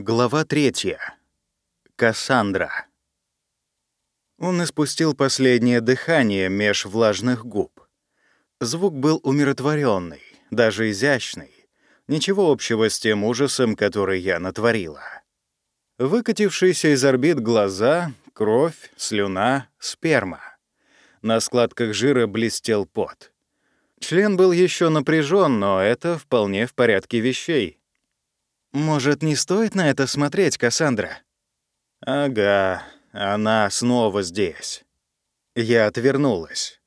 Глава третья. Кассандра. Он испустил последнее дыхание меж влажных губ. Звук был умиротворенный, даже изящный. Ничего общего с тем ужасом, который я натворила. Выкатившиеся из орбит глаза, кровь, слюна, сперма. На складках жира блестел пот. Член был еще напряжен, но это вполне в порядке вещей. «Может, не стоит на это смотреть, Кассандра?» «Ага, она снова здесь». Я отвернулась.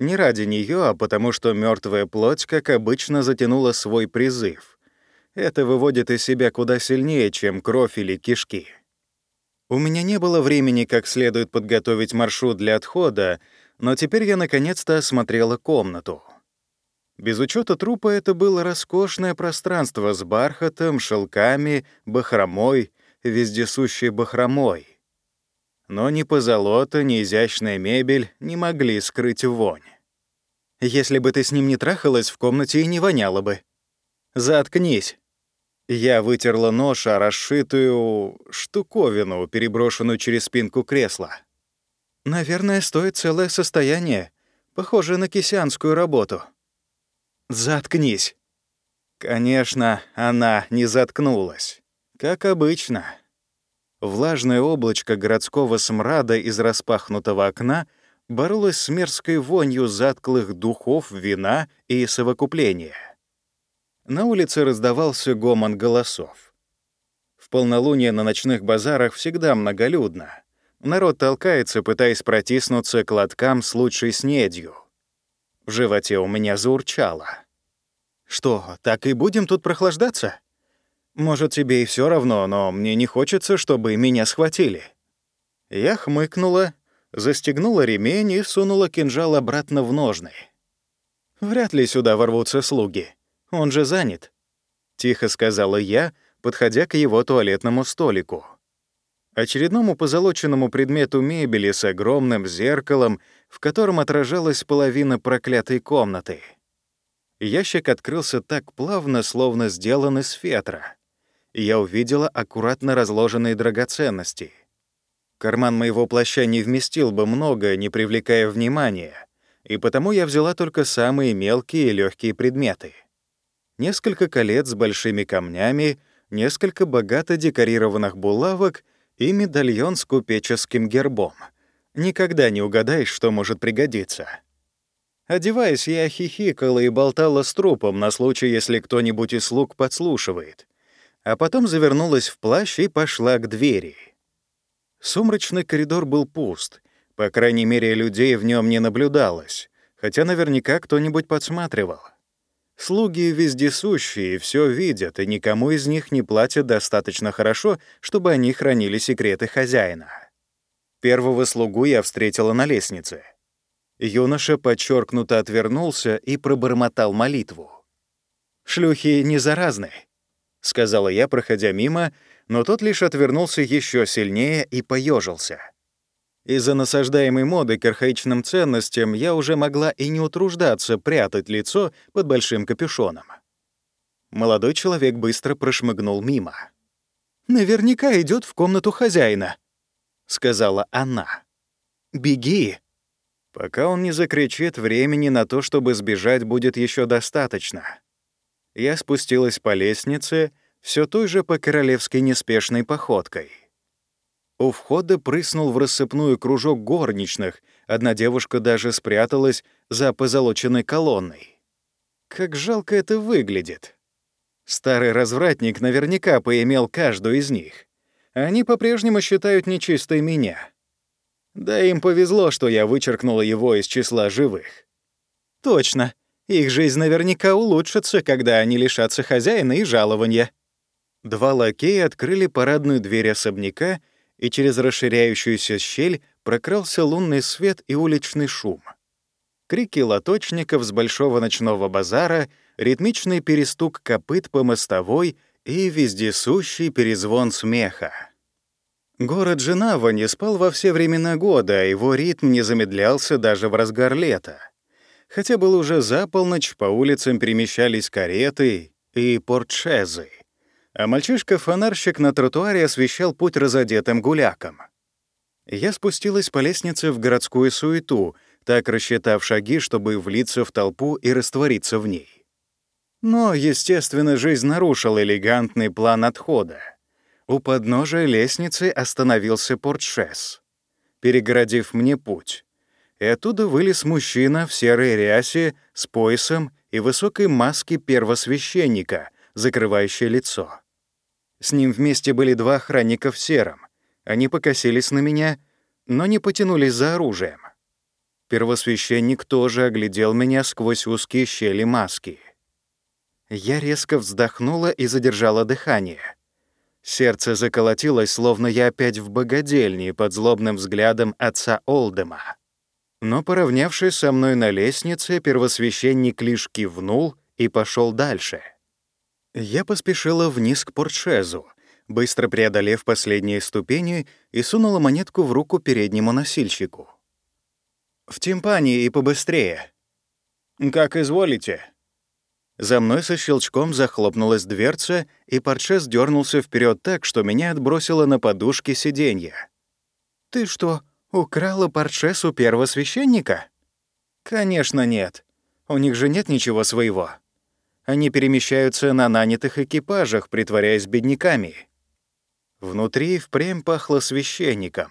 Не ради нее, а потому что мертвая плоть, как обычно, затянула свой призыв. Это выводит из себя куда сильнее, чем кровь или кишки. У меня не было времени как следует подготовить маршрут для отхода, но теперь я наконец-то осмотрела комнату. Без учета трупа это было роскошное пространство с бархатом, шелками, бахромой, вездесущей бахромой. Но ни позолота, ни изящная мебель не могли скрыть вонь. Если бы ты с ним не трахалась, в комнате и не воняло бы. Заткнись. Я вытерла нож о расшитую штуковину, переброшенную через спинку кресла. Наверное, стоит целое состояние, похоже на кисянскую работу. «Заткнись!» Конечно, она не заткнулась. Как обычно. Влажное облачко городского смрада из распахнутого окна боролось с мерзкой вонью затклых духов, вина и совокупления. На улице раздавался гомон голосов. В полнолуние на ночных базарах всегда многолюдно. Народ толкается, пытаясь протиснуться к лоткам с лучшей снедью — в животе у меня заурчало. «Что, так и будем тут прохлаждаться? Может, тебе и все равно, но мне не хочется, чтобы меня схватили». Я хмыкнула, застегнула ремень и сунула кинжал обратно в ножны. «Вряд ли сюда ворвутся слуги. Он же занят», — тихо сказала я, подходя к его туалетному столику. Очередному позолоченному предмету мебели с огромным зеркалом в котором отражалась половина проклятой комнаты. Ящик открылся так плавно, словно сделан из фетра. Я увидела аккуратно разложенные драгоценности. Карман моего плаща не вместил бы много, не привлекая внимания, и потому я взяла только самые мелкие и легкие предметы. Несколько колец с большими камнями, несколько богато декорированных булавок и медальон с купеческим гербом — Никогда не угадаешь, что может пригодиться. Одеваясь, я хихикала и болтала с трупом на случай, если кто-нибудь из слуг подслушивает. А потом завернулась в плащ и пошла к двери. Сумрачный коридор был пуст. По крайней мере, людей в нем не наблюдалось, хотя наверняка кто-нибудь подсматривал. Слуги вездесущие, все видят, и никому из них не платят достаточно хорошо, чтобы они хранили секреты хозяина. Первого слугу я встретила на лестнице. Юноша подчеркнуто отвернулся и пробормотал молитву. «Шлюхи не заразны», — сказала я, проходя мимо, но тот лишь отвернулся еще сильнее и поежился. Из-за насаждаемой моды к архаичным ценностям я уже могла и не утруждаться прятать лицо под большим капюшоном. Молодой человек быстро прошмыгнул мимо. «Наверняка идет в комнату хозяина», сказала она. «Беги!» Пока он не закричит, времени на то, чтобы сбежать, будет еще достаточно. Я спустилась по лестнице, все той же по королевской неспешной походкой. У входа прыснул в рассыпную кружок горничных, одна девушка даже спряталась за позолоченной колонной. Как жалко это выглядит. Старый развратник наверняка поимел каждую из них. Они по-прежнему считают нечистой меня. Да им повезло, что я вычеркнула его из числа живых. Точно. Их жизнь наверняка улучшится, когда они лишатся хозяина и жалования. Два лакея открыли парадную дверь особняка, и через расширяющуюся щель прокрался лунный свет и уличный шум. Крики лоточников с большого ночного базара, ритмичный перестук копыт по мостовой и вездесущий перезвон смеха. Город Женава не спал во все времена года, а его ритм не замедлялся даже в разгар лета. Хотя был уже за полночь, по улицам перемещались кареты и портшезы. а мальчишка-фонарщик на тротуаре освещал путь разодетым гулякам. Я спустилась по лестнице в городскую суету, так рассчитав шаги, чтобы влиться в толпу и раствориться в ней. Но, естественно, жизнь нарушила элегантный план отхода. У подножия лестницы остановился портшес, перегородив мне путь. И оттуда вылез мужчина в серой рясе с поясом и высокой маске первосвященника, закрывающей лицо. С ним вместе были два охранника в сером. Они покосились на меня, но не потянулись за оружием. Первосвященник тоже оглядел меня сквозь узкие щели маски. Я резко вздохнула и задержала дыхание. Сердце заколотилось, словно я опять в богадельне под злобным взглядом отца Олдема. Но, поравнявшись со мной на лестнице, первосвященник лишь кивнул и пошел дальше. Я поспешила вниз к портшезу, быстро преодолев последние ступени, и сунула монетку в руку переднему носильщику. «В тимпане и побыстрее». «Как изволите». За мной со щелчком захлопнулась дверца, и портшез дернулся вперед так, что меня отбросило на подушке сиденья. «Ты что, украла портшес у первого священника?» «Конечно нет. У них же нет ничего своего. Они перемещаются на нанятых экипажах, притворяясь бедняками. Внутри впрямь пахло священником,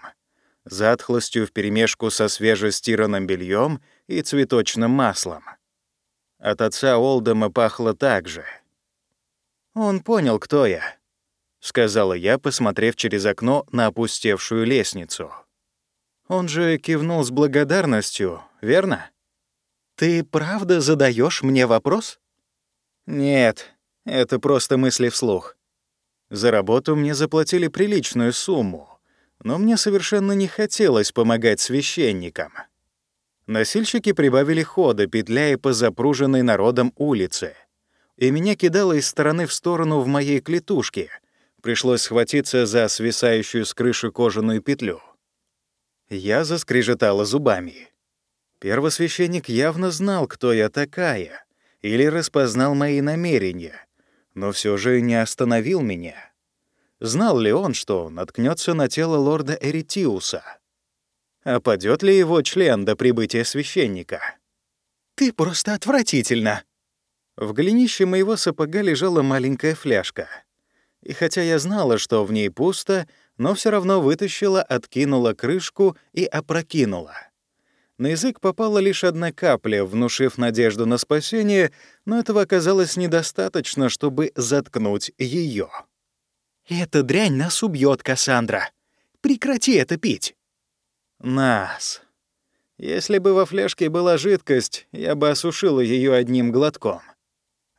затхлостью вперемешку со свежестиранным бельем и цветочным маслом. От отца Олдема пахло так же. «Он понял, кто я», — сказала я, посмотрев через окно на опустевшую лестницу. «Он же кивнул с благодарностью, верно?» «Ты правда задаешь мне вопрос?» «Нет, это просто мысли вслух. За работу мне заплатили приличную сумму, но мне совершенно не хотелось помогать священникам. Носильщики прибавили хода, петляя по запруженной народом улице. И меня кидало из стороны в сторону в моей клетушке. Пришлось схватиться за свисающую с крыши кожаную петлю. Я заскрежетала зубами. Первосвященник явно знал, кто я такая, или распознал мои намерения, но все же не остановил меня. Знал ли он, что наткнется на тело лорда Эритиуса? А падет ли его член до прибытия священника? «Ты просто отвратительно!» В голенище моего сапога лежала маленькая фляжка. И хотя я знала, что в ней пусто, но все равно вытащила, откинула крышку и опрокинула. На язык попала лишь одна капля, внушив надежду на спасение, но этого оказалось недостаточно, чтобы заткнуть ее. «Эта дрянь нас убьет, Кассандра. Прекрати это пить!» «Нас!» Если бы во фляжке была жидкость, я бы осушила ее одним глотком.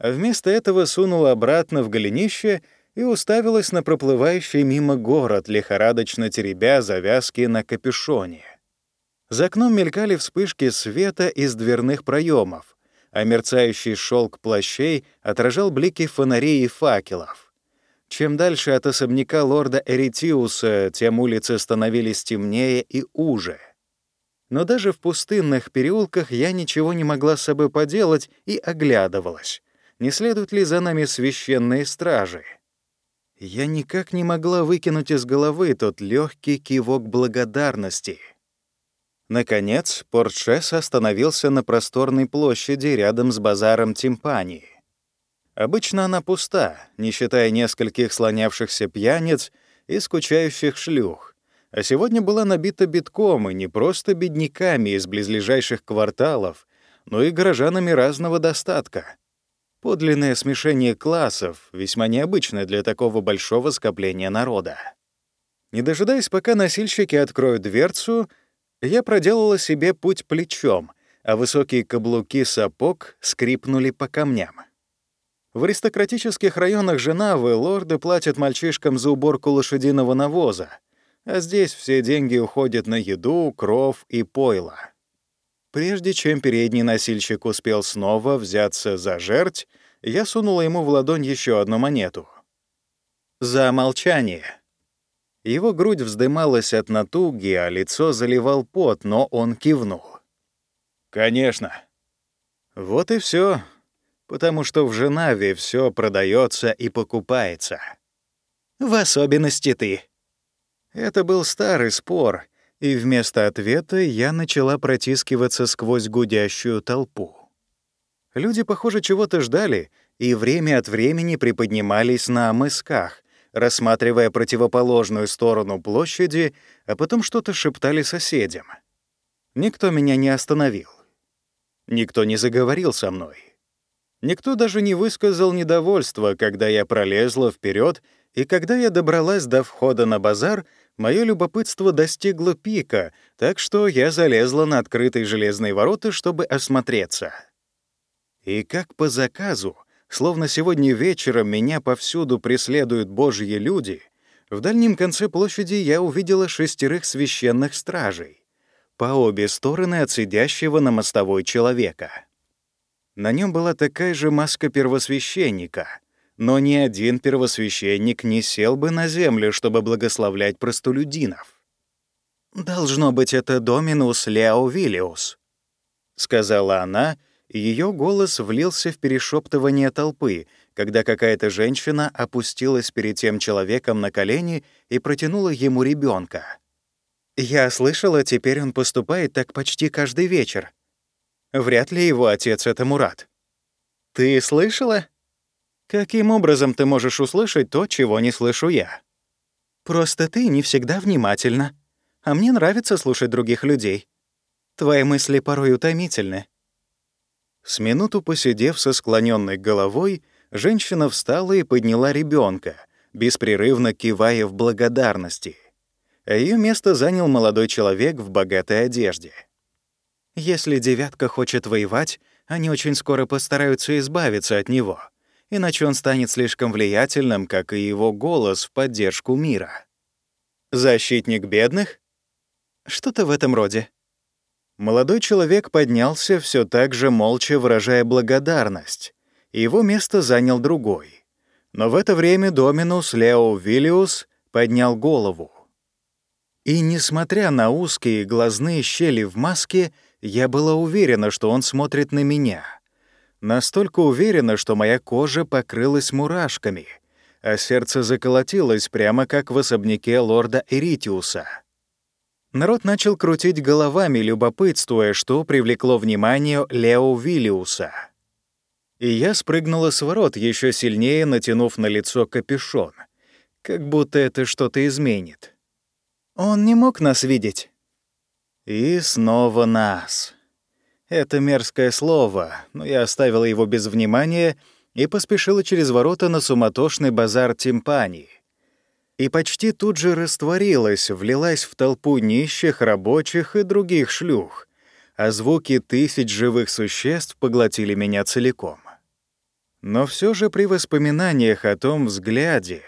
Вместо этого сунула обратно в голенище и уставилась на проплывающий мимо город, лихорадочно теребя завязки на капюшоне. За окном мелькали вспышки света из дверных проемов, а мерцающий шелк плащей отражал блики фонарей и факелов. Чем дальше от особняка лорда Эритиуса, тем улицы становились темнее и уже. Но даже в пустынных переулках я ничего не могла с собой поделать и оглядывалась. Не следуют ли за нами священные стражи? Я никак не могла выкинуть из головы тот легкий кивок благодарности — Наконец, Портшес остановился на просторной площади рядом с базаром Тимпани. Обычно она пуста, не считая нескольких слонявшихся пьяниц и скучающих шлюх, а сегодня была набита битком и не просто бедняками из близлежащих кварталов, но и горожанами разного достатка. Подлинное смешение классов, весьма необычное для такого большого скопления народа. Не дожидаясь, пока носильщики откроют дверцу, я проделала себе путь плечом, а высокие каблуки сапог скрипнули по камням. В аристократических районах Женавы лорды платят мальчишкам за уборку лошадиного навоза, а здесь все деньги уходят на еду, кров и пойло. Прежде чем передний носильщик успел снова взяться за жерть, я сунула ему в ладонь еще одну монету. «За молчание», его грудь вздымалась от натуги, а лицо заливал пот, но он кивнул. «Конечно». Вот и все, потому что в Женаве все продается и покупается. В особенности ты». Это был старый спор, и вместо ответа я начала протискиваться сквозь гудящую толпу. Люди, похоже, чего-то ждали и время от времени приподнимались на мысках, рассматривая противоположную сторону площади, а потом что-то шептали соседям. Никто меня не остановил. Никто не заговорил со мной. Никто даже не высказал недовольства, когда я пролезла вперед, и когда я добралась до входа на базар, мое любопытство достигло пика, так что я залезла на открытые железные ворота, чтобы осмотреться. И как по заказу, словно сегодня вечером меня повсюду преследуют божьи люди, в дальнем конце площади я увидела шестерых священных стражей, по обе стороны от сидящего на мостовой человека. На нем была такая же маска первосвященника, но ни один первосвященник не сел бы на землю, чтобы благословлять простолюдинов. «Должно быть, это Доминус Лео Виллиус», — сказала она, и ее голос влился в перешептывание толпы, когда какая-то женщина опустилась перед тем человеком на колени и протянула ему ребенка. «Я слышала, теперь он поступает так почти каждый вечер. Вряд ли его отец — это Мурат». «Ты слышала?» «Каким образом ты можешь услышать то, чего не слышу я?» «Просто ты не всегда внимательна. А мне нравится слушать других людей. Твои мысли порой утомительны. С минуту посидев со склоненной головой, женщина встала и подняла ребенка, беспрерывно кивая в благодарности. Ее место занял молодой человек в богатой одежде. Если девятка хочет воевать, они очень скоро постараются избавиться от него, иначе он станет слишком влиятельным, как и его голос в поддержку мира. Защитник бедных? Что-то в этом роде. Молодой человек поднялся, все так же молча выражая благодарность. Его место занял другой. Но в это время Доминус Лео Виллиус поднял голову. И, несмотря на узкие глазные щели в маске, я была уверена, что он смотрит на меня. Настолько уверена, что моя кожа покрылась мурашками, а сердце заколотилось прямо как в особняке лорда Эритиуса. Народ начал крутить головами, любопытствуя, что привлекло внимание Лео Виллиуса. И я спрыгнула с ворот, еще сильнее натянув на лицо капюшон. Как будто это что-то изменит. Он не мог нас видеть. И снова нас. Это мерзкое слово, но я оставила его без внимания и поспешила через ворота на суматошный базар Тимпани и почти тут же растворилась, влилась в толпу нищих, рабочих и других шлюх, а звуки тысяч живых существ поглотили меня целиком. Но все же при воспоминаниях о том взгляде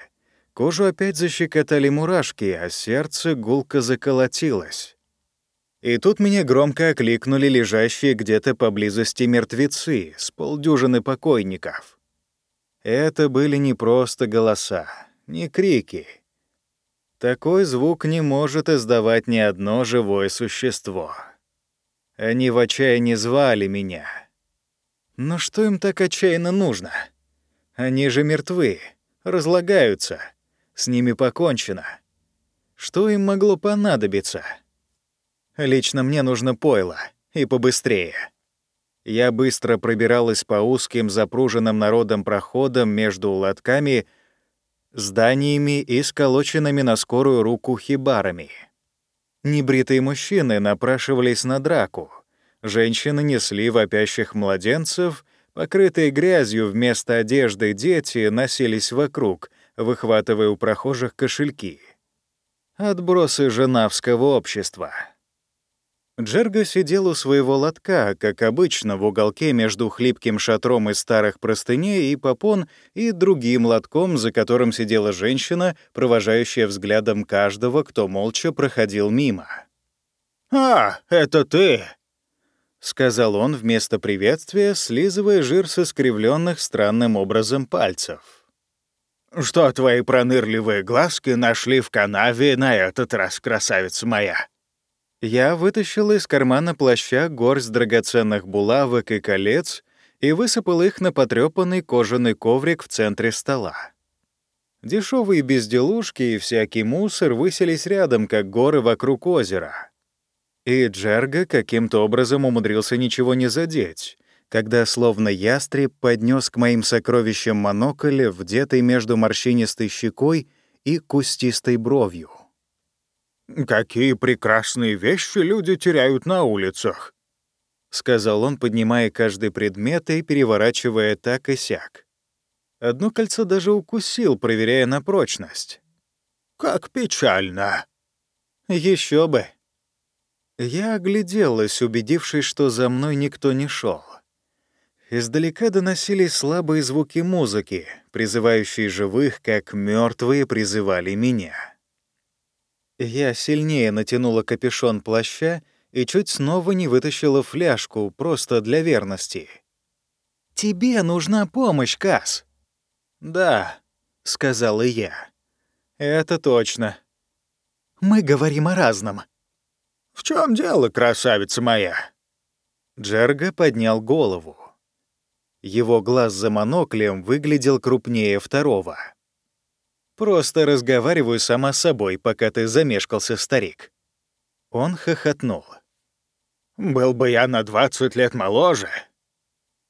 кожу опять защекотали мурашки, а сердце гулко заколотилось. И тут меня громко окликнули лежащие где-то поблизости мертвецы с полдюжины покойников. Это были не просто голоса, не крики — такой звук не может издавать ни одно живое существо. Они в отчаянии звали меня. Но что им так отчаянно нужно? Они же мертвы, разлагаются, с ними покончено. Что им могло понадобиться? Лично мне нужно пойло, и побыстрее. Я быстро пробиралась по узким запруженным народом проходам между лотками — зданиями и сколоченными на скорую руку хибарами. Небритые мужчины напрашивались на драку. Женщины несли вопящих младенцев, покрытые грязью вместо одежды дети носились вокруг, выхватывая у прохожих кошельки. Отбросы женавского общества. Джерго сидел у своего лотка, как обычно, в уголке между хлипким шатром из старых простыней и попон и другим лотком, за которым сидела женщина, провожающая взглядом каждого, кто молча проходил мимо. «А, это ты!» — сказал он вместо приветствия, слизывая жир со скривленных странным образом пальцев. «Что твои пронырливые глазки нашли в канаве на этот раз, красавица моя?» Я вытащил из кармана плаща горсть драгоценных булавок и колец и высыпал их на потрёпанный кожаный коврик в центре стола. Дешевые безделушки и всякий мусор высились рядом, как горы вокруг озера. И Джерга каким-то образом умудрился ничего не задеть, когда словно ястреб поднес к моим сокровищам монокль, вдетый между морщинистой щекой и кустистой бровью. «Какие прекрасные вещи люди теряют на улицах!» — сказал он, поднимая каждый предмет и переворачивая так и сяк. Одно кольцо даже укусил, проверяя на прочность. «Как печально!» Еще бы!» Я огляделась, убедившись, что за мной никто не шел. Издалека доносились слабые звуки музыки, призывающие живых, как мертвые призывали меня. Я сильнее натянула капюшон плаща и чуть снова не вытащила фляжку, просто для верности. «Тебе нужна помощь, Кас. «Да», — сказала я. «Это точно. Мы говорим о разном». «В чем дело, красавица моя?» Джерга поднял голову. Его глаз за моноклем выглядел крупнее второго. «Просто разговариваю сама с собой, пока ты замешкался, старик». Он хохотнул. «Был бы я на 20 лет моложе».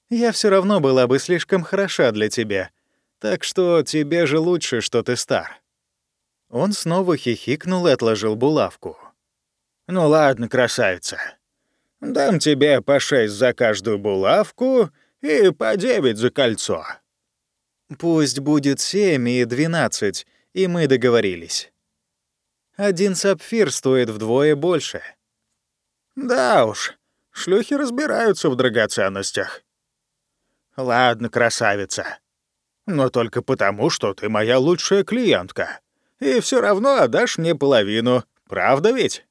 «Я все равно была бы слишком хороша для тебя, так что тебе же лучше, что ты стар». Он снова хихикнул и отложил булавку. «Ну ладно, красавица. Дам тебе по шесть за каждую булавку и по девять за кольцо». «Пусть будет семь и двенадцать, и мы договорились. Один сапфир стоит вдвое больше». «Да уж, шлюхи разбираются в драгоценностях». «Ладно, красавица но только потому, что ты моя лучшая клиентка. И все равно отдашь мне половину, правда ведь?»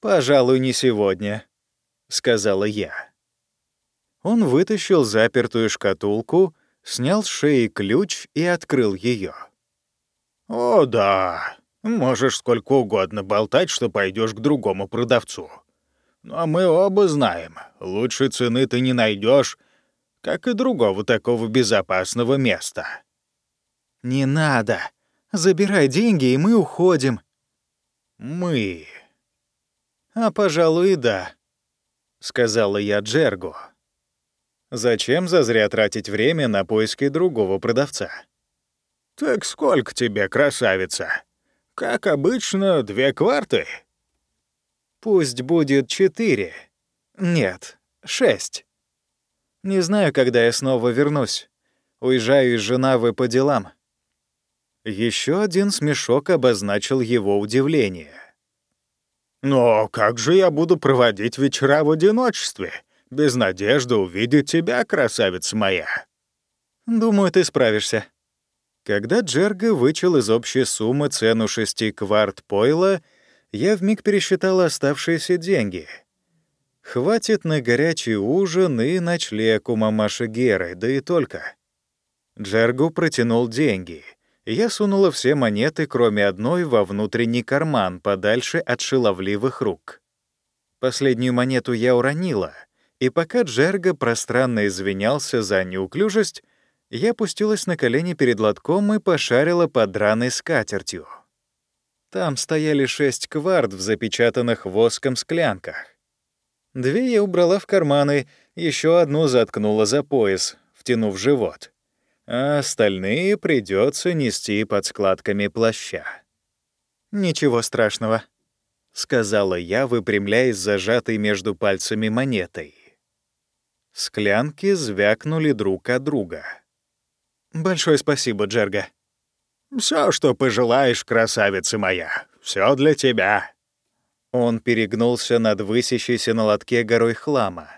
«Пожалуй, не сегодня», — сказала я. Он вытащил запертую шкатулку, снял с шеи ключ и открыл ее. «О, да. Можешь сколько угодно болтать, что пойдешь к другому продавцу. Но мы оба знаем, лучшей цены ты не найдешь, как и другого такого безопасного места. «Не надо. Забирай деньги, и мы уходим». «Мы...» «А, пожалуй, да», — сказала я Джергу. «Зачем зазря тратить время на поиски другого продавца?» «Так сколько тебе, красавица? Как обычно, две кварты?» «Пусть будет четыре. Нет, шесть». Не знаю, когда я снова вернусь. Уезжаю из Женавы по делам». Еще один смешок обозначил его удивление. «Но как же я буду проводить вечера в одиночестве, без надежды увидеть тебя, красавица моя?» «Думаю, ты справишься». Когда Джерга вычел из общей суммы цену шести кварт пойла, я вмиг пересчитал оставшиеся деньги — Хватит на горячий ужин и ночлег у мамаши Геры, да и только. Джергу протянул деньги. Я сунула все монеты, кроме одной, во внутренний карман, подальше от шаловливых рук. Последнюю монету я уронила, и пока Джерга пространно извинялся за неуклюжесть, я опустилась на колени перед лотком и пошарила под драной скатертью. Там стояли шесть кварт в запечатанных воском склянках. Две я убрала в карманы, еще одну заткнула за пояс, втянув живот. А остальные придется нести под складками плаща. «Ничего страшного», — сказала я, выпрямляясь зажатой между пальцами монетой. Склянки звякнули друг от друга. «Большое спасибо, Джерга». Все, что пожелаешь, красавица моя, все для тебя», он перегнулся над высящейся на лотке горой хлама.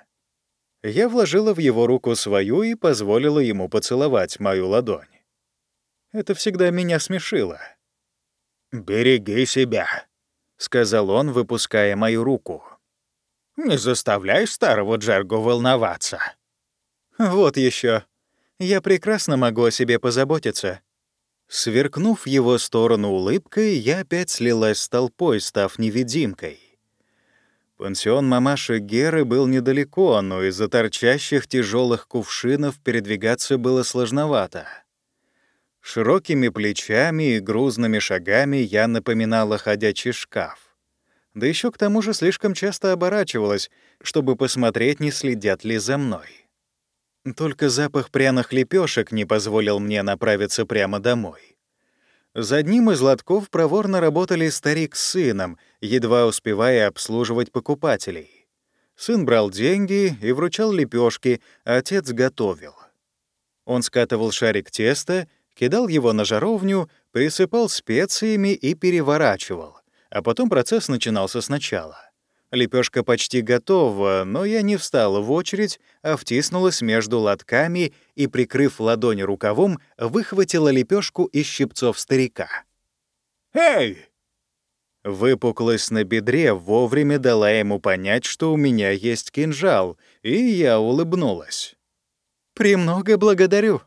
Я вложила в его руку свою и позволила ему поцеловать мою ладонь. Это всегда меня смешило. «Береги себя», — сказал он, выпуская мою руку. «Не заставляй старого Джерго волноваться». «Вот еще. Я прекрасно могу о себе позаботиться». Сверкнув его сторону улыбкой, я опять слилась с толпой, став невидимкой. Пансион мамаши Геры был недалеко, но из-за торчащих тяжелых кувшинов передвигаться было сложновато. Широкими плечами и грузными шагами я напоминала ходячий шкаф. Да еще к тому же слишком часто оборачивалась, чтобы посмотреть, не следят ли за мной. Только запах пряных лепешек не позволил мне направиться прямо домой. За одним из лотков проворно работали старик с сыном, едва успевая обслуживать покупателей. Сын брал деньги и вручал лепешки, а отец готовил. Он скатывал шарик теста, кидал его на жаровню, присыпал специями и переворачивал а потом процесс начинался сначала. Лепешка почти готова, но я не встала в очередь, а втиснулась между лотками и, прикрыв ладони рукавом, выхватила лепешку из щипцов старика. «Эй!» Выпуклость на бедре вовремя дала ему понять, что у меня есть кинжал, и я улыбнулась. «Премного благодарю.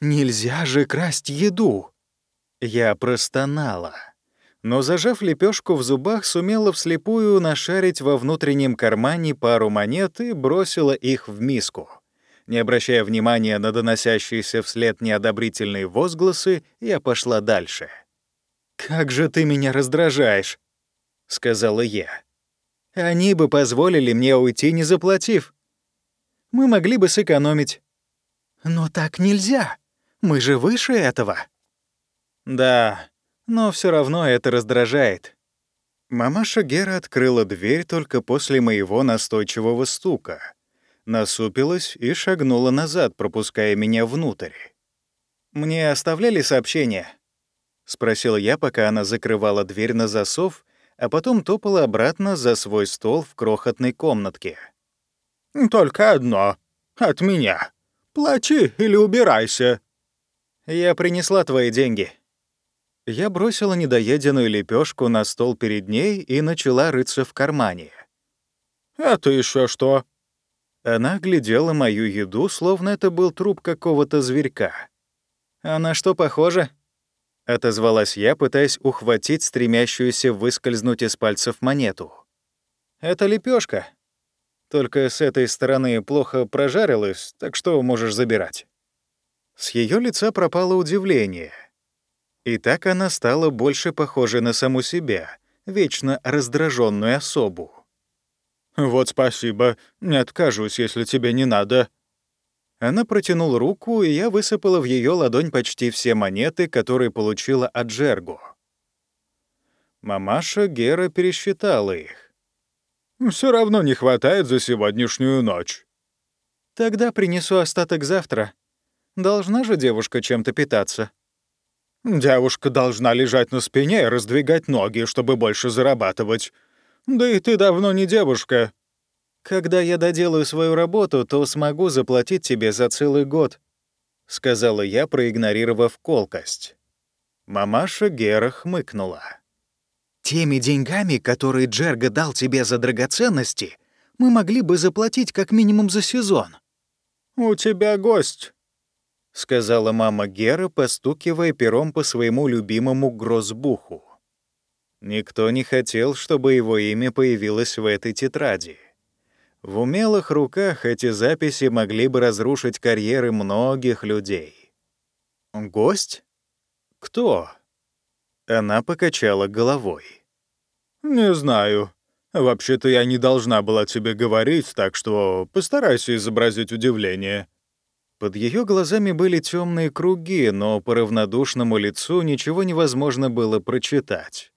Нельзя же красть еду!» Я простонала но, зажав лепешку в зубах, сумела вслепую нашарить во внутреннем кармане пару монет и бросила их в миску. Не обращая внимания на доносящиеся вслед неодобрительные возгласы, я пошла дальше. «Как же ты меня раздражаешь!» — сказала я. «Они бы позволили мне уйти, не заплатив. Мы могли бы сэкономить». «Но так нельзя. Мы же выше этого». «Да, но все равно это раздражает. Мамаша Гера открыла дверь только после моего настойчивого стука, насупилась и шагнула назад, пропуская меня внутрь. «Мне оставляли сообщение?» — спросил я, пока она закрывала дверь на засов, а потом топала обратно за свой стол в крохотной комнатке. «Только одно. От меня. Плати или убирайся». «Я принесла твои деньги», я бросила недоеденную лепешку на стол перед ней и начала рыться в кармане. «Это еще что?» Она глядела мою еду, словно это был труп какого-то зверька. «А на что похоже?» — отозвалась я, пытаясь ухватить стремящуюся выскользнуть из пальцев монету. «Это лепешка. Только с этой стороны плохо прожарилась, так что можешь забирать». С ее лица пропало удивление — и так она стала больше похожа на саму себя, вечно раздраженную особу. «Вот спасибо, не откажусь, если тебе не надо». Она протянула руку, и я высыпала в ее ладонь почти все монеты, которые получила от Джерго. Мамаша Гера пересчитала их. Все равно не хватает за сегодняшнюю ночь». «Тогда принесу остаток завтра. Должна же девушка чем-то питаться». Девушка должна лежать на спине и раздвигать ноги, чтобы больше зарабатывать. Да и ты давно не девушка. Когда я доделаю свою работу, то смогу заплатить тебе за целый год», — сказала я, проигнорировав колкость. Мамаша Гера хмыкнула. «Теми деньгами, которые Джерга дал тебе за драгоценности, мы могли бы заплатить как минимум за сезон». «У тебя гость», — сказала мама Гера, постукивая пером по своему любимому грозбуху. Никто не хотел, чтобы его имя появилось в этой тетради. В умелых руках эти записи могли бы разрушить карьеры многих людей. «Гость? Кто?» Она покачала головой. «Не знаю. Вообще-то я не должна была тебе говорить, так что постарайся изобразить удивление». Под ее глазами были темные круги, но по равнодушному лицу ничего невозможно было прочитать.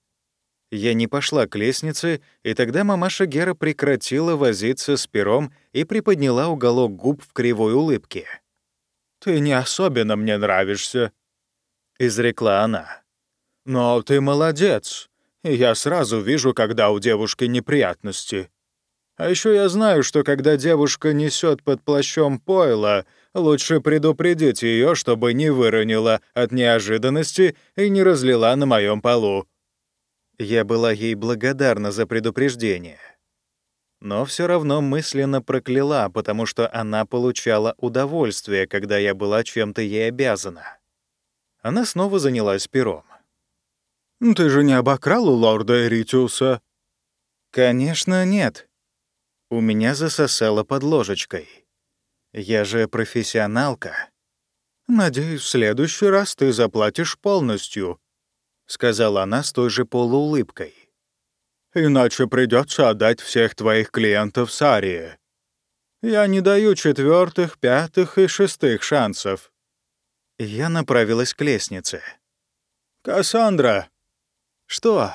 Я не пошла к лестнице, и тогда мамаша Гера прекратила возиться с пером и приподняла уголок губ в кривой улыбке. «Ты не особенно мне нравишься», — изрекла она. «Но ты молодец, я сразу вижу, когда у девушки неприятности. А еще я знаю, что когда девушка несет под плащом пойло, Лучше предупредить ее, чтобы не выронила от неожиданности и не разлила на моем полу. Я была ей благодарна за предупреждение. Но все равно мысленно прокляла, потому что она получала удовольствие, когда я была чем-то ей обязана. Она снова занялась пером. «Ты же не обокрал у лорда Эритиуса?» «Конечно, нет». У меня засосало под ложечкой. Я же профессионалка. «Надеюсь, в следующий раз ты заплатишь полностью», — сказала она с той же полуулыбкой. «Иначе придется отдать всех твоих клиентов Сарии. Я не даю четвертых, пятых и шестых шансов». Я направилась к лестнице. «Кассандра!» «Что?»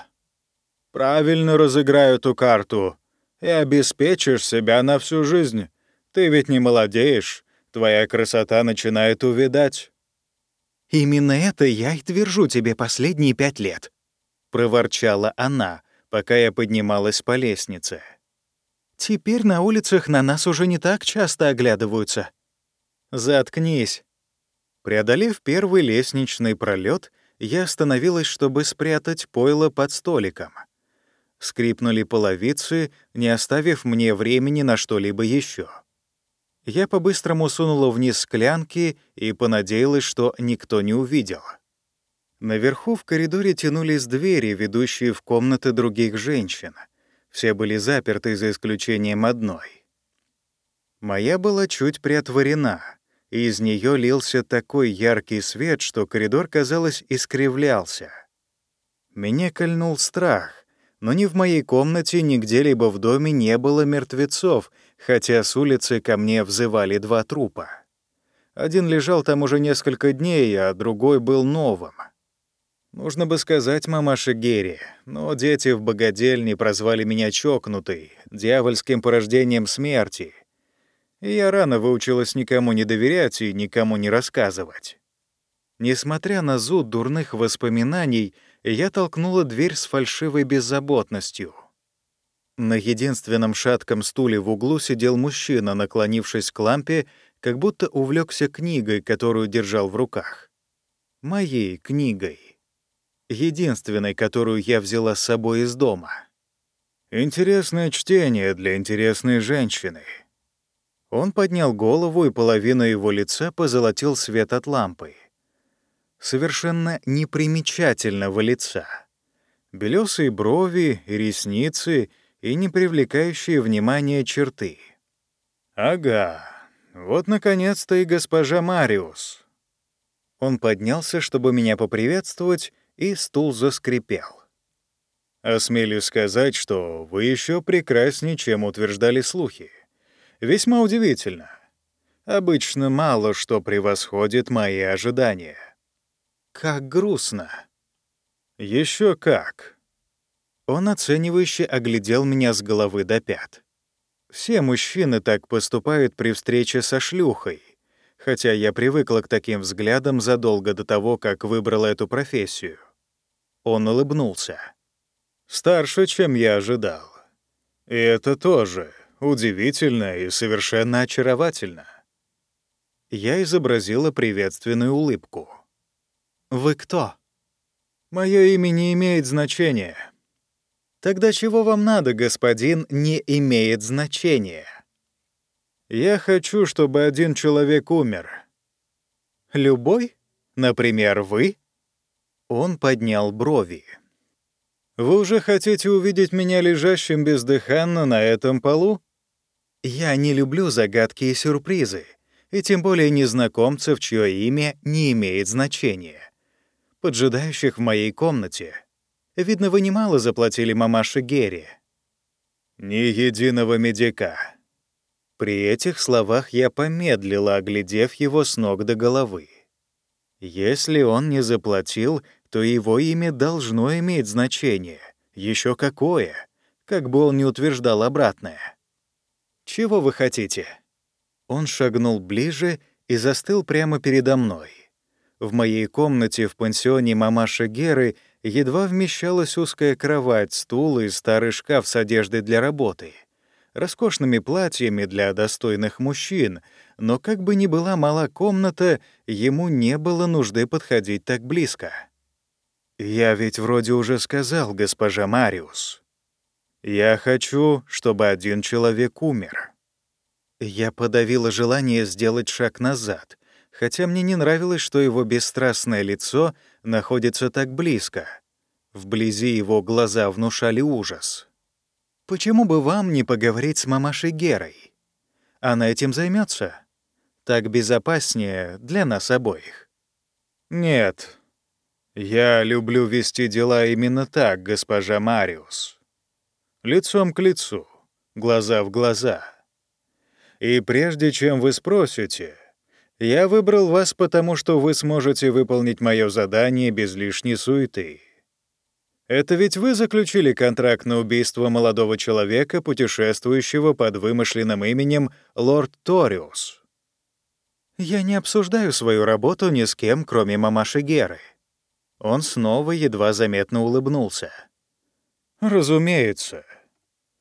«Правильно разыграю эту карту и обеспечишь себя на всю жизнь. Ты ведь не молодеешь, твоя красота начинает увядать». «Именно это я и твержу тебе последние пять лет», — проворчала она, пока я поднималась по лестнице. «Теперь на улицах на нас уже не так часто оглядываются». «Заткнись». Преодолев первый лестничный пролет, я остановилась, чтобы спрятать пойло под столиком. Скрипнули половицы, не оставив мне времени на что-либо еще. Я по-быстрому сунула вниз склянки и понадеялась, что никто не увидел. Наверху в коридоре тянулись двери, ведущие в комнаты других женщин. Все были заперты за исключением одной. Моя была чуть приотворена, и из нее лился такой яркий свет, что коридор, казалось, искривлялся. Меня кольнул страх, но ни в моей комнате, ни где-либо в доме не было мертвецов — хотя с улицы ко мне взывали два трупа. Один лежал там уже несколько дней, а другой был новым. Нужно бы сказать мамаше Герри, но дети в богадельне прозвали меня чокнутой, дьявольским порождением смерти. И я рано выучилась никому не доверять и никому не рассказывать. Несмотря на зуд дурных воспоминаний, я толкнула дверь с фальшивой беззаботностью — на единственном шатком стуле в углу сидел мужчина, наклонившись к лампе, как будто увлекся книгой, которую держал в руках. Моей книгой. Единственной, которую я взяла с собой из дома. Интересное чтение для интересной женщины. Он поднял голову, и половина его лица позолотил свет от лампы. Совершенно непримечательного лица. Белесые брови и ресницы — и не привлекающие внимания черты. «Ага, вот наконец-то и госпожа Мариус». Он поднялся, чтобы меня поприветствовать, и стул заскрипел. «Осмелюсь сказать, что вы еще прекраснее, чем утверждали слухи. Весьма удивительно. Обычно мало что превосходит мои ожидания». «Как грустно». Еще как», он оценивающе оглядел меня с головы до пят. Все мужчины так поступают при встрече со шлюхой, хотя я привыкла к таким взглядам задолго до того, как выбрала эту профессию. Он улыбнулся. «Старше, чем я ожидал. И это тоже удивительно и совершенно очаровательно». Я изобразила приветственную улыбку. «Вы кто?» «Мое имя не имеет значения», Тогда чего вам надо, господин, не имеет значения. Я хочу, чтобы один человек умер. Любой? Например, вы? Он поднял брови. Вы уже хотите увидеть меня лежащим бездыханно на этом полу? Я не люблю загадки и сюрпризы, и тем более незнакомцев, чье имя не имеет значения, поджидающих в моей комнате — Видно, вы немало заплатили мамаше Герри. Ни единого медика. При этих словах я помедлила, оглядев его с ног до головы. Если он не заплатил, то его имя должно иметь значение. Еще какое, как бы он ни утверждал обратное. «Чего вы хотите?» Он шагнул ближе и застыл прямо передо мной. В моей комнате в пансионе мамаши Геры едва вмещалась узкая кровать, стул и старый шкаф с одеждой для работы, роскошными платьями для достойных мужчин, но как бы ни была мала комната, ему не было нужды подходить так близко. «Я ведь вроде уже сказал, госпожа Мариус. Я хочу, чтобы один человек умер». Я подавила желание сделать шаг назад, хотя мне не нравилось, что его бесстрастное лицо находится так близко. Вблизи его глаза внушали ужас. «Почему бы вам не поговорить с мамашей Герой? Она этим займется. Так безопаснее для нас обоих. Нет. Я люблю вести дела именно так, госпожа Мариус. Лицом к лицу, глаза в глаза. И прежде чем вы спросите, я выбрал вас потому, что вы сможете выполнить мое задание без лишней суеты. Это ведь вы заключили контракт на убийство молодого человека, путешествующего под вымышленным именем Лорд Ториус. Я не обсуждаю свою работу ни с кем, кроме мамаши Геры. Он снова едва заметно улыбнулся. Разумеется.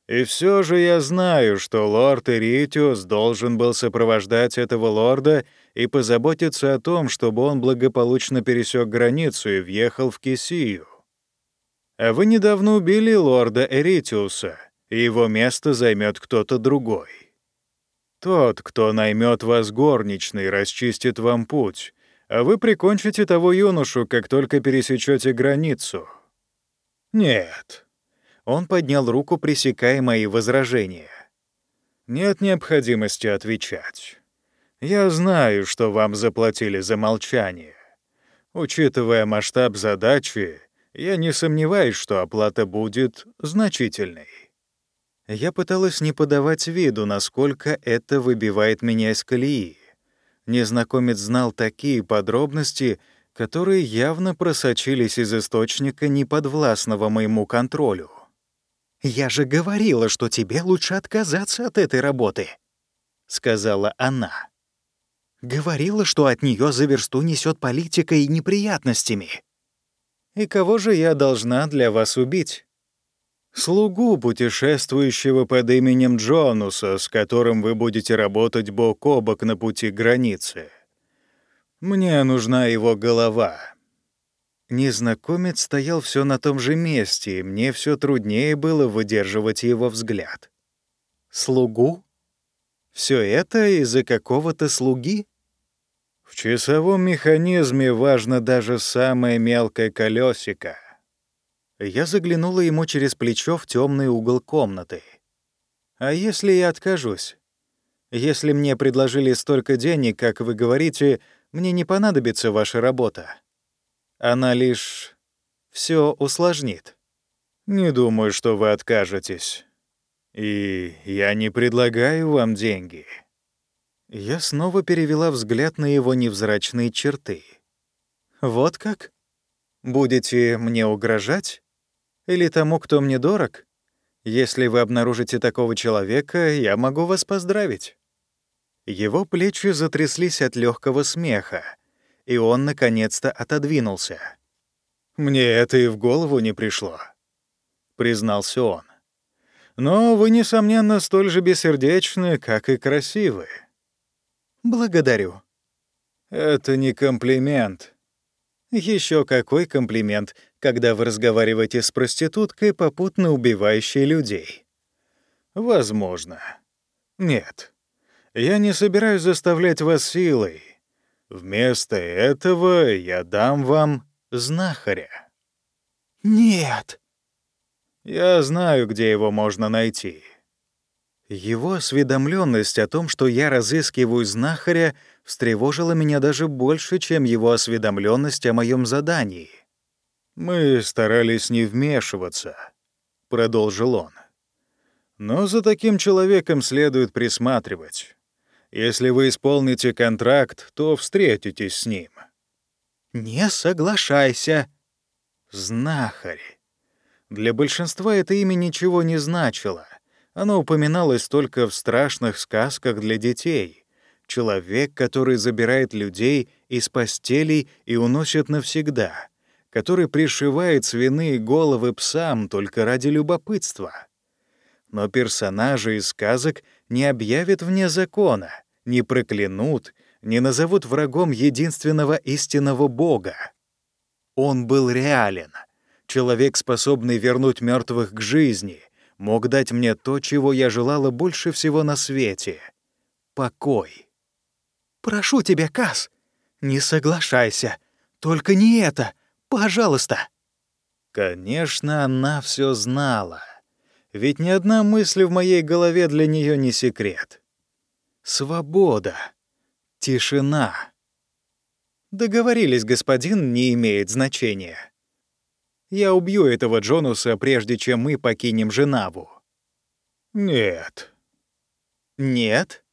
И все же я знаю, что лорд Эритиус должен был сопровождать этого лорда и позаботиться о том, чтобы он благополучно пересек границу и въехал в Кисию. А вы недавно убили лорда Эритиуса, и его место займет кто-то другой. Тот, кто наймет вас горничной, расчистит вам путь, а вы прикончите того юношу, как только пересечете границу. Нет. Он поднял руку, пресекая мои возражения. Нет необходимости отвечать. Я знаю, что вам заплатили за молчание. Учитывая масштаб задачи, я не сомневаюсь, что оплата будет значительной. Я пыталась не подавать виду, насколько это выбивает меня из колеи. Незнакомец знал такие подробности, которые явно просочились из источника, неподвластного моему контролю. «Я же говорила, что тебе лучше отказаться от этой работы», — сказала она. «Говорила, что от нее за версту несет политика и неприятностями». И кого же я должна для вас убить? Слугу, путешествующего под именем Джонуса, с которым вы будете работать бок о бок на пути к границе. Мне нужна его голова. Незнакомец стоял все на том же месте, и мне все труднее было выдерживать его взгляд. Слугу? Все это из-за какого-то слуги? В часовом механизме важно даже самое мелкое колесико. Я заглянула ему через плечо в темный угол комнаты. «А если я откажусь? Если мне предложили столько денег, как вы говорите, мне не понадобится ваша работа. Она лишь все усложнит». «Не думаю, что вы откажетесь. И я не предлагаю вам деньги». Я снова перевела взгляд на его невзрачные черты. «Вот как? Будете мне угрожать? Или тому, кто мне дорог? Если вы обнаружите такого человека, я могу вас поздравить». Его плечи затряслись от легкого смеха, и он наконец-то отодвинулся. «Мне это и в голову не пришло», — признался он. «Но вы, несомненно, столь же бессердечны, как и красивы». «Благодарю». «Это не комплимент». Еще какой комплимент, когда вы разговариваете с проституткой, попутно убивающей людей?» «Возможно. Нет. Я не собираюсь заставлять вас силой. Вместо этого я дам вам знахаря». «Нет». «Я знаю, где его можно найти». Его осведомленность о том, что я разыскиваю знахаря, встревожила меня даже больше, чем его осведомленность о моем задании. «Мы старались не вмешиваться», — продолжил он. «Но за таким человеком следует присматривать. Если вы исполните контракт, то встретитесь с ним». «Не соглашайся». «Знахарь». Для большинства это имя ничего не значило — оно упоминалось только в страшных сказках для детей. Человек, который забирает людей из постелей и уносит навсегда, который пришивает свиные головы псам только ради любопытства. Но персонажи из сказок не объявят вне закона, не проклянут, не назовут врагом единственного истинного Бога. Он был реален, человек, способный вернуть мертвых к жизни, мог дать мне то, чего я желала больше всего на свете — покой. «Прошу тебя, Кас, не соглашайся. Только не это, пожалуйста». Конечно, она все знала. Ведь ни одна мысль в моей голове для нее не секрет. Свобода. Тишина. Договорились, господин, не имеет значения. Я убью этого Джонуса, прежде чем мы покинем Женаву. Нет. Нет?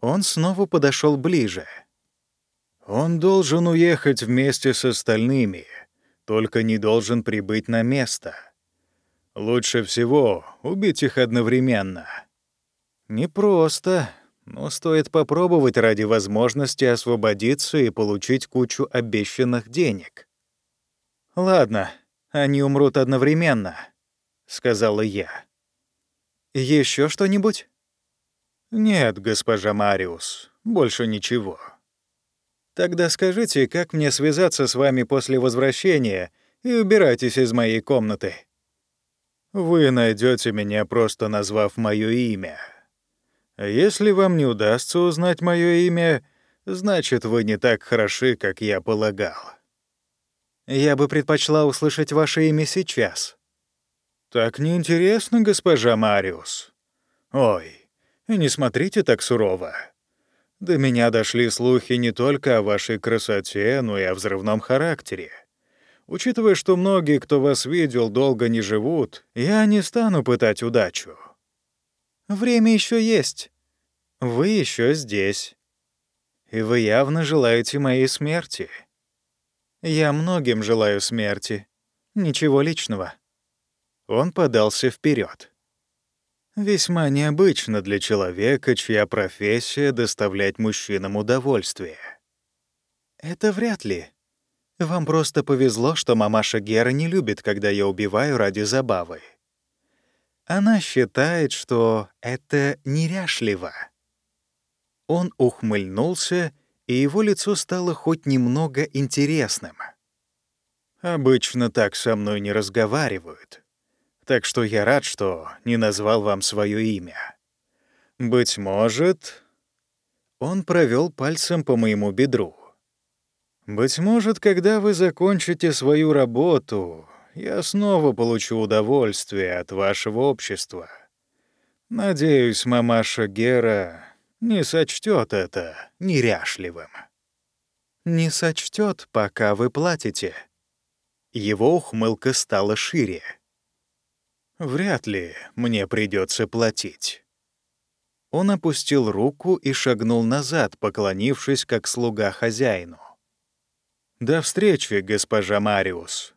Он снова подошел ближе. Он должен уехать вместе с остальными, только не должен прибыть на место. Лучше всего убить их одновременно. Непросто, но стоит попробовать ради возможности освободиться и получить кучу обещанных денег. Ладно, они умрут одновременно, сказала я. Еще что-нибудь? Нет, госпожа Мариус, больше ничего. Тогда скажите, как мне связаться с вами после возвращения и убирайтесь из моей комнаты. Вы найдете меня, просто назвав мое имя. Если вам не удастся узнать мое имя, значит, вы не так хороши, как я полагал. Я бы предпочла услышать ваше имя сейчас. Так неинтересно, госпожа Мариус. Ой, не смотрите так сурово. До меня дошли слухи не только о вашей красоте, но и о взрывном характере. Учитывая, что многие, кто вас видел, долго не живут, я не стану пытать удачу. Время еще есть. Вы еще здесь. И вы явно желаете моей смерти. Я многим желаю смерти. Ничего личного. Он подался вперед. Весьма необычно для человека, чья профессия — доставлять мужчинам удовольствие. Это вряд ли. Вам просто повезло, что мамаша Гера не любит, когда я убиваю ради забавы. Она считает, что это неряшливо. Он ухмыльнулся, и его лицо стало хоть немного интересным. «Обычно так со мной не разговаривают», так что я рад, что не назвал вам свое имя. Быть может...» Он провел пальцем по моему бедру. «Быть может, когда вы закончите свою работу, я снова получу удовольствие от вашего общества. Надеюсь, мамаша Гера не сочтет это неряшливым. Не сочтет, пока вы платите. Его ухмылка стала шире. Вряд ли мне придется платить. Он опустил руку и шагнул назад, поклонившись как слуга хозяину. «До встречи, госпожа Мариус.